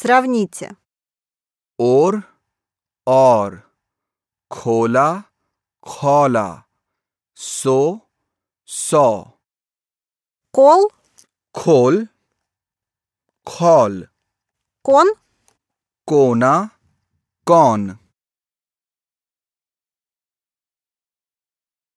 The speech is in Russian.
Сравните. Ор, ор. Кола, кола. Со, со. Кол. Кол. Кол. Кон. Кона, кон.